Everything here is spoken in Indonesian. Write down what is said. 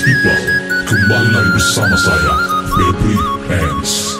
People Kembali lagi bersama saya Febri Hands